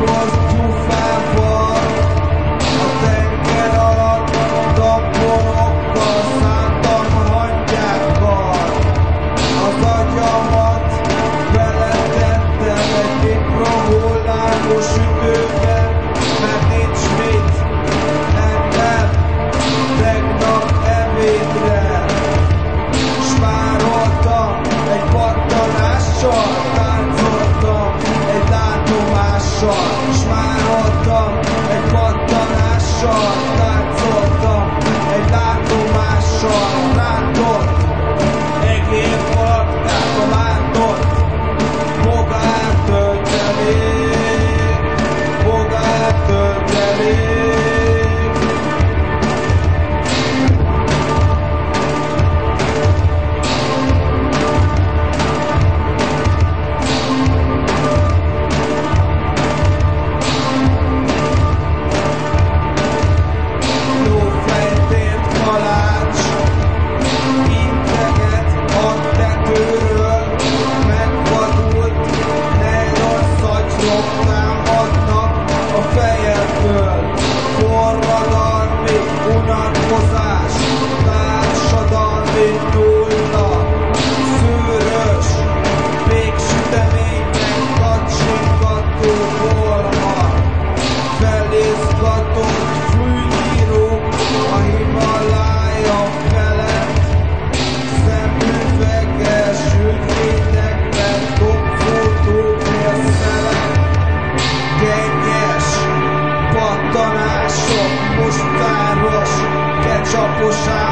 Lord. hatással S már adtam egy pattanással Táncoltam egy látomással. of Fayetteville. puxar.